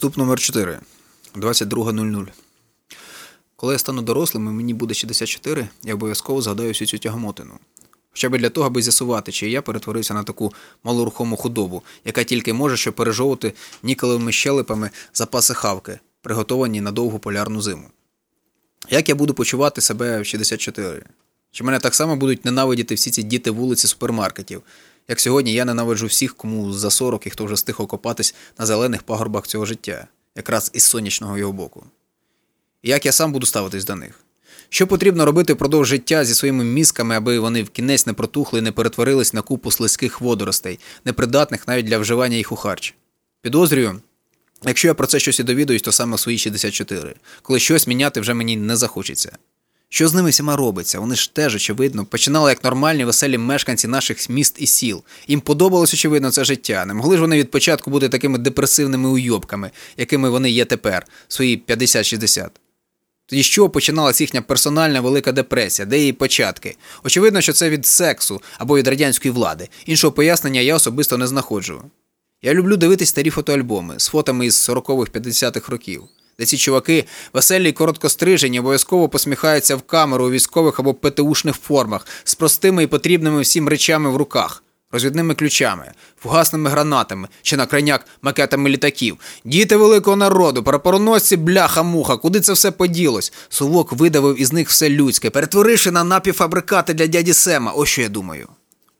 Вступ номер 4 22.00. Коли я стану дорослим і мені буде 64, я обов'язково згадаю всю цю тягомотину. Хоча б для того, аби з'ясувати, чи я перетворився на таку малорухому худобу, яка тільки може що пережовувати нікелевими щелепами запаси хавки, приготовані на довгу полярну зиму. Як я буду почувати себе в 64? Чи мене так само будуть ненавидіти всі ці діти вулиці супермаркетів? Як сьогодні я ненавиджу всіх, кому за 40 і хто вже встиг окопатись на зелених пагорбах цього життя, якраз із сонячного його боку. Як я сам буду ставитись до них? Що потрібно робити впродовж життя зі своїми мізками, аби вони в кінець не протухли і не перетворились на купу слизьких водоростей, непридатних навіть для вживання їх у харч? Підозрюю, якщо я про це щось і довідуюсь, то саме в свої 64, коли щось міняти вже мені не захочеться. Що з ними всіма робиться? Вони ж теж, очевидно, починали як нормальні веселі мешканці наших міст і сіл. Їм подобалось, очевидно, це життя. Не могли ж вони від початку бути такими депресивними уйобками, якими вони є тепер, свої 50-60. Тоді з чого починалась їхня персональна велика депресія, де її початки? Очевидно, що це від сексу або від радянської влади. Іншого пояснення я особисто не знаходжу. Я люблю дивитись старі фотоальбоми з фотами із 40-х 50-х років, де ці чуваки, веселі й короткострижені, обов'язково посміхаються в камеру у військових або ПТУшних формах з простими і потрібними всім речами в руках. Розвідними ключами, фугасними гранатами чи на крайняк макетами літаків. Діти великого народу, прапороносці, бляха-муха, куди це все поділось? Сувок видавив із них все людське, перетворивши на напівфабрикати для дяді Сема. Ось що я думаю.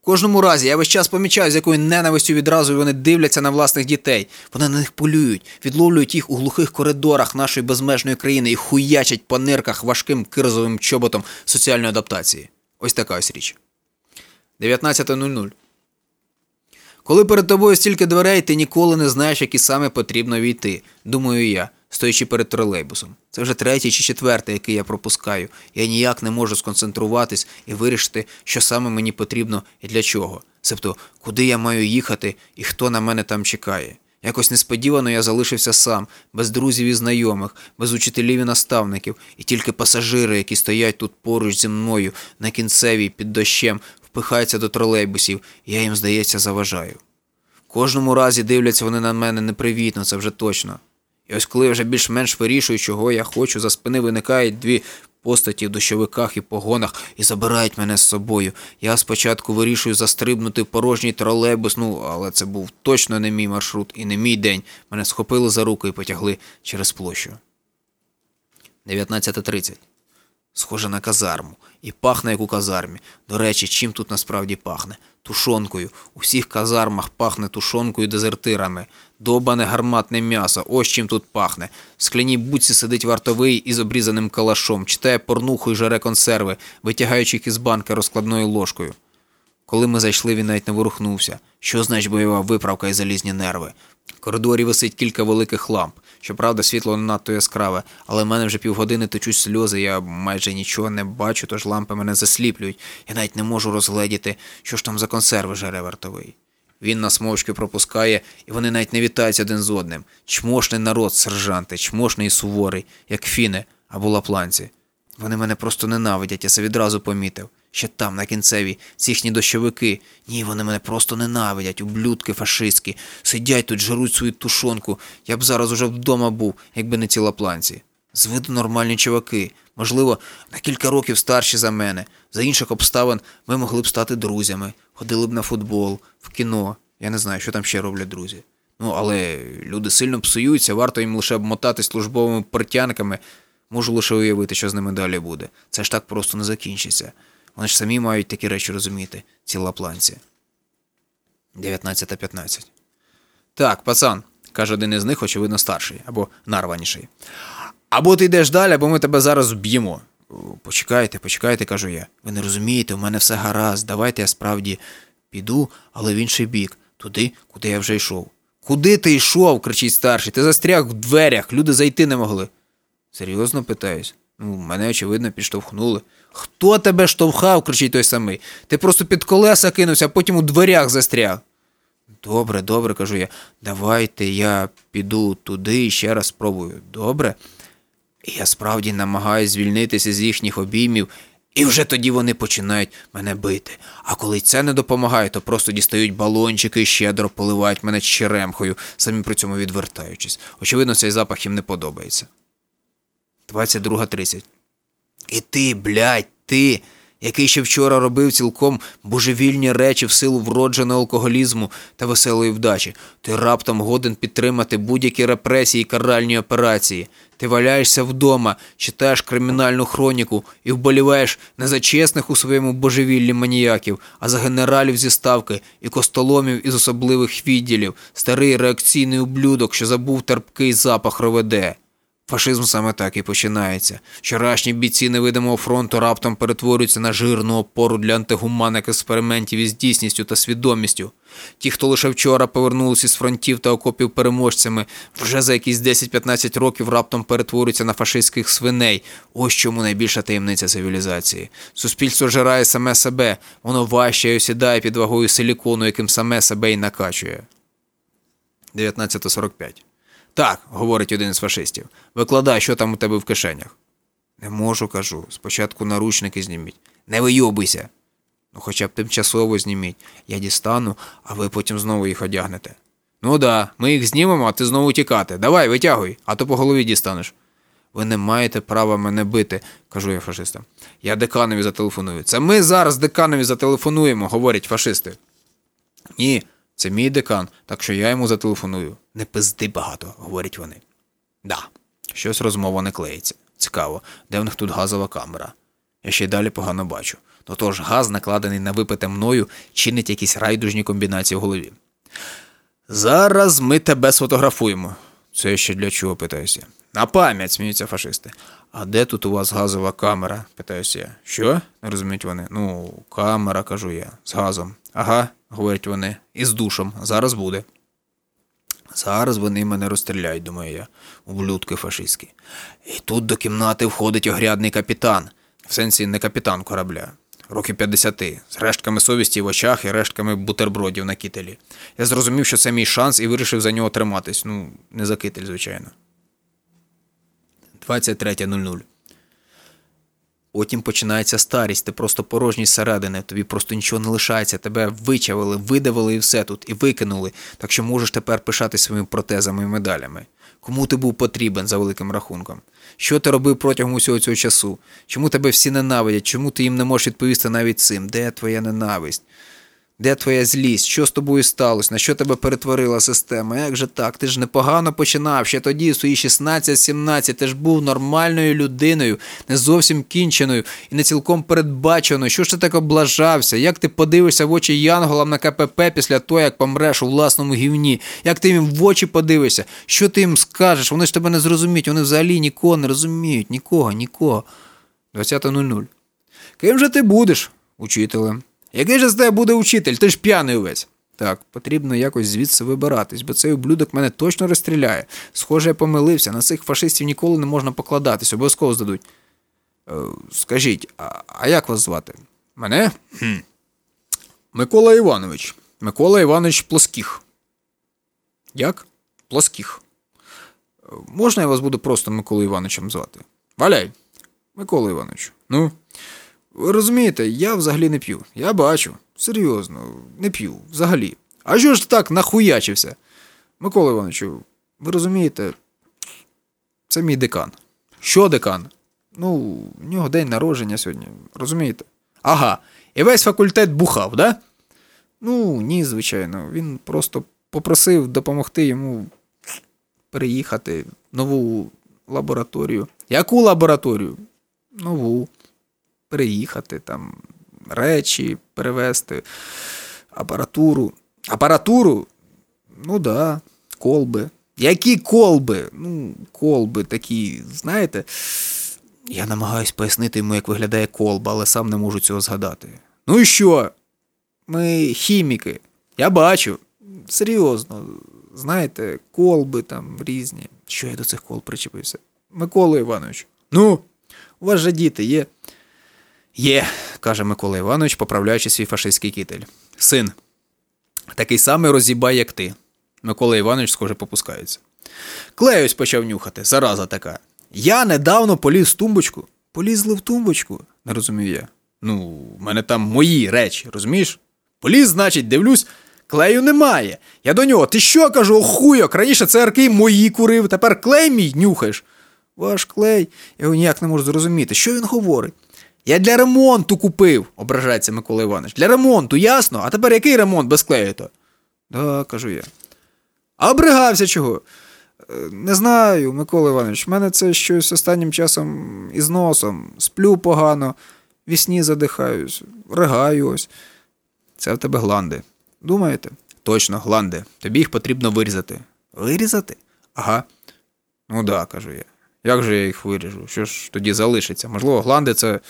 Кожному разі я весь час помічаю, з якою ненавистю відразу вони дивляться на власних дітей. Вони на них полюють, відловлюють їх у глухих коридорах нашої безмежної країни і хуячать по нирках важким кирзовим чоботом соціальної адаптації. Ось така ось річ. 19.00 коли перед тобою стільки дверей, ти ніколи не знаєш, які саме потрібно війти, думаю я, стоячи перед тролейбусом. Це вже третій чи четвертий, який я пропускаю. Я ніяк не можу сконцентруватись і вирішити, що саме мені потрібно і для чого. Себто, куди я маю їхати і хто на мене там чекає. Якось несподівано я залишився сам, без друзів і знайомих, без учителів і наставників, і тільки пасажири, які стоять тут поруч зі мною на кінцевій під дощем, впихаються до тролейбусів, і я їм, здається, заважаю. В кожному разі дивляться вони на мене непривітно, це вже точно. І ось коли я вже більш-менш вирішую, чого я хочу, за спини виникають дві постаті в дощовиках і погонах і забирають мене з собою. Я спочатку вирішую застрибнути порожній тролейбус, ну, але це був точно не мій маршрут і не мій день. Мене схопили за руку і потягли через площу. 19.30 Схоже на казарму. І пахне, як у казармі. До речі, чим тут насправді пахне? Тушонкою. У всіх казармах пахне тушонкою дезертирами. Добане гарматне м'ясо. Ось чим тут пахне. В скляній буці сидить вартовий із обрізаним калашом, читає порнуху і жаре консерви, витягаючи їх із банки розкладною ложкою. Коли ми зайшли, він навіть не ворухнувся. Що значить бойова виправка і залізні нерви? В коридорі висить кілька великих ламп. Щоправда, світло не надто яскраве, але в мене вже півгодини течуть сльози, я майже нічого не бачу, тож лампи мене засліплюють. Я навіть не можу розгледіти, що ж там за консерви жере вартовий. Він нас мовчки пропускає, і вони навіть не вітаються один з одним. Чмошний народ, сержанти, чмошний і суворий, як фіни або лапланці. Вони мене просто ненавидять, я це відразу помітив. Ще там, на кінцевій, ці їхні дощовики. Ні, вони мене просто ненавидять, ублюдки фашистські. Сидять тут, жаруть свою тушонку. Я б зараз уже вдома був, якби не ці лапланці. З виду нормальні чуваки, можливо, на кілька років старші за мене. За інших обставин ми могли б стати друзями, ходили б на футбол, в кіно. Я не знаю, що там ще роблять друзі. Ну, але люди сильно псуються, варто їм лише обмотати службовими портянками. Можу лише уявити, що з ними далі буде. Це ж так просто не закінчиться. Вони ж самі мають такі речі розуміти, ці лапланці. 19.15. Так, пацан, каже один із них, очевидно, старший або нарваніший. Або ти йдеш далі, або ми тебе зараз вб'ємо. Почекайте, почекайте, кажу я. Ви не розумієте, у мене все гаразд. Давайте я справді піду, але в інший бік, туди, куди я вже йшов. Куди ти йшов? кричить старший. Ти застряг в дверях, люди зайти не могли. Серйозно питаюсь? Ну, мене, очевидно, підштовхнули. Хто тебе штовхав? кричить той самий. Ти просто під колеса кинувся, а потім у дверях застряг. Добре, добре, кажу я. Давайте я піду туди і ще раз спробую. Добре? І я справді намагаюсь звільнитися з їхніх обіймів І вже тоді вони починають мене бити. А коли це не допомагає, то просто дістають балончики і щедро поливають мене черемхою, самі при цьому відвертаючись. Очевидно, цей запах їм не подобається. 22.30. І ти, блядь, ти, який ще вчора робив цілком божевільні речі в силу вродженого алкоголізму та веселої вдачі, ти раптом годен підтримати будь-які репресії і каральні операції. Ти валяєшся вдома, читаєш кримінальну хроніку і вболіваєш не за чесних у своєму божевіллі маніяків, а за генералів зі ставки і костоломів із особливих відділів, старий реакційний ублюдок, що забув терпкий запах роведе. Фашизм саме так і починається. Вчорашні бійці невидимого фронту раптом перетворюються на жирну опору для антигуманних експериментів із дійсністю та свідомістю. Ті, хто лише вчора повернулися з фронтів та окопів переможцями, вже за якісь 10-15 років раптом перетворюються на фашистських свиней. Ось чому найбільша таємниця цивілізації. Суспільство жирає саме себе, воно важче і осідає під вагою силікону, яким саме себе і накачує. 19.45 так, говорить один із фашистів. Викладай, що там у тебе в кишенях. Не можу, кажу. Спочатку наручники зніміть. Не вийобуйся. Ну, хоча б тимчасово зніміть. Я дістану, а ви потім знову їх одягнете. Ну да, ми їх знімемо, а ти знову тікати. Давай, витягуй, а то по голові дістанеш. Ви не маєте права мене бити, кажу я фашистам. Я деканові зателефоную. Це ми зараз деканові зателефонуємо, говорять фашисти. Ні, це мій декан, так що я йому зателефоную. Не пизди багато, говорять вони. Да, щось розмова не клеїться. Цікаво, де в них тут газова камера. Я ще й далі погано бачу. До ж, газ, накладений на випите мною, чинить якісь райдужні комбінації в голові. Зараз ми тебе сфотографуємо. Це ще для чого, питаюся. На пам'ять, сміються фашисти. А де тут у вас газова камера? питаюся я. Що? не розуміють вони. Ну, камера, кажу я, з газом. Ага, говорять вони, і з душом. Зараз буде. Зараз вони мене розстріляють, думаю я, ублюдки фашистські. І тут до кімнати входить огрядний капітан, в сенсі не капітан корабля, років 50, з рештками совісті в очах і рештками бутербродів на кителі. Я зрозумів, що це мій шанс і вирішив за нього триматись. Ну, не за китель, звичайно. 23.00 Потім починається старість, ти просто порожній зсередини, тобі просто нічого не лишається, тебе вичавили, видавили і все тут, і викинули, так що можеш тепер пишати своїми протезами і медалями. Кому ти був потрібен за великим рахунком? Що ти робив протягом усього цього часу? Чому тебе всі ненавидять? Чому ти їм не можеш відповісти навіть цим? Де твоя ненависть? Де твоя злість? Що з тобою сталося? На що тебе перетворила система? Як же так? Ти ж непогано починав. Ще тоді, в свої 16-17, ти ж був нормальною людиною, не зовсім кінченою і не цілком передбаченою. Що ж ти так облажався? Як ти подивишся в очі Янголам на КПП після того, як помреш у власному гівні? Як ти їм в очі подивишся? Що ти їм скажеш? Вони ж тебе не зрозуміють, вони взагалі нікого не розуміють, нікого, нікого. 20.00. Ким же ти будеш, учителем? Який же з тебе буде учитель? Ти ж п'яний увесь. Так, потрібно якось звідси вибиратись, бо цей ублюдок мене точно розстріляє. Схоже, я помилився, на цих фашистів ніколи не можна покладатись, обов'язково здадуть. Е, скажіть, а, а як вас звати? Мене? Хм. Микола Іванович. Микола Іванович Плоскіх. Як? Плоскіх. Е, можна я вас буду просто Миколою Івановичем звати? Валяй. Микола Іванович. Ну. Ви розумієте, я взагалі не п'ю. Я бачу. Серйозно, не п'ю взагалі. А що ж так нахуячився? Микола Івановичу, ви розумієте, це мій декан. Що декан? Ну, в нього день народження сьогодні, розумієте? Ага. І весь факультет бухав, да? Ну, ні, звичайно. Він просто попросив допомогти йому переїхати в нову лабораторію. Яку лабораторію? Нову переїхати, там, речі перевезти, апаратуру. Апаратуру? Ну да, колби. Які колби? Ну, колби такі, знаєте. Я намагаюсь пояснити йому, як виглядає колба, але сам не можу цього згадати. Ну і що? Ми хіміки. Я бачу. Серйозно, знаєте, колби там різні. Що я до цих колб причепився? Микола Іванович. Ну, у вас же діти є. Є, каже Микола Іванович, поправляючи свій фашистський китель. Син, такий самий розібай, як ти. Микола Іванович, схоже, попускається. Клеюсь почав нюхати, зараза така. Я недавно поліз в тумбочку. Полізли в тумбочку. Не розумію я. Ну, в мене там мої речі, розумієш? Поліз, значить, дивлюсь, клею немає. Я до нього, ти що кажу, охуйок, раніше цигарки мої курив, тепер клей мій нюхаєш. Ваш клей, я його ніяк не можу зрозуміти. Що він говорить? Я для ремонту купив, ображається Микола Іванович. Для ремонту, ясно? А тепер який ремонт без клею то? Да, кажу я. А обригався чого? «Е, Не знаю, Микола Іванович, в мене це щось останнім часом із носом. Сплю погано, вісні задихаюсь, ригаю ось. Це в тебе гланди. Думаєте? Точно, гланди. Тобі їх потрібно вирізати. Вирізати? Ага. Ну да, кажу я. Як же я їх виріжу? Що ж тоді залишиться? Можливо, гланди це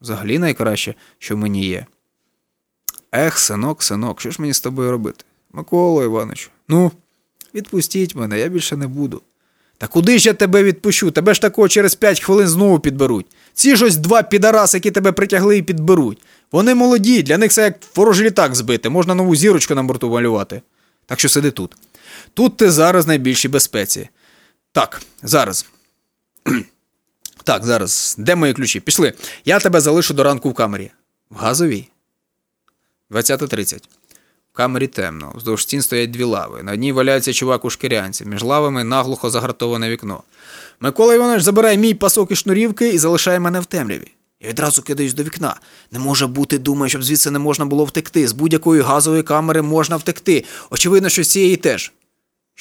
взагалі найкраще, що мені є. Ех, синок, синок, що ж мені з тобою робити? Микола Іванович, ну, відпустіть мене, я більше не буду. Та куди ж я тебе відпущу? Тебе ж такого через п'ять хвилин знову підберуть. Ці ж ось два підараси, які тебе притягли і підберуть. Вони молоді, для них це як ворожий літак збити, можна нову зірочку на борту малювати. Так що сиди тут. Тут ти зараз найбільшій безпеці. Так, зараз. так, зараз. Де мої ключі? Пішли. Я тебе залишу до ранку в камері. В газовій? 20.30. В камері темно. Вздовж стін стоять дві лави. На одній валяється чувак у шкірянці. Між лавами наглухо загратоване вікно. Микола Іванович забирає мій пасок і шнурівки і залишає мене в темряві. Я відразу кидаюсь до вікна. Не може бути, думаю, щоб звідси не можна було втекти. З будь-якої газової камери можна втекти. Очевидно, що з цієї теж.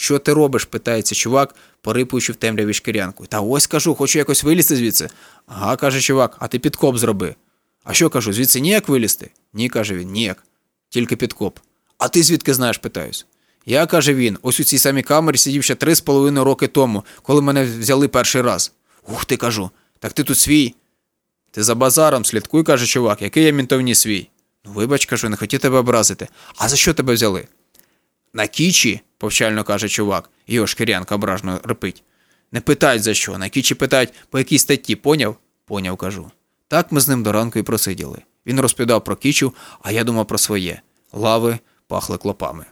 Що ти робиш? питається чувак, порипуючи в темряві шкірянку. Та ось кажу, хочу якось вилізти звідси. Ага, каже чувак, а ти підкоп зроби. А що кажу, звідси ніяк вилізти? Ні, каже він, ніяк. Тільки підкоп. А ти звідки знаєш, питаюсь. Я, каже він, ось у цій самій камері сидів ще три з половиною роки тому, коли мене взяли перший раз. Ух ти кажу, так ти тут свій. Ти за базаром слідкуй, каже чувак, який я мінтовні свій. Ну, вибач, кажу, не хотів тебе образити. А за що тебе взяли? На кічі, повчально каже чувак, його шкірянка ображно репить. Не питають за що, на кічі питають, по якій статті, поняв? Поняв, кажу. Так ми з ним до ранку і просиділи. Він розповідав про кічу, а я думав про своє. Лави пахли клопами.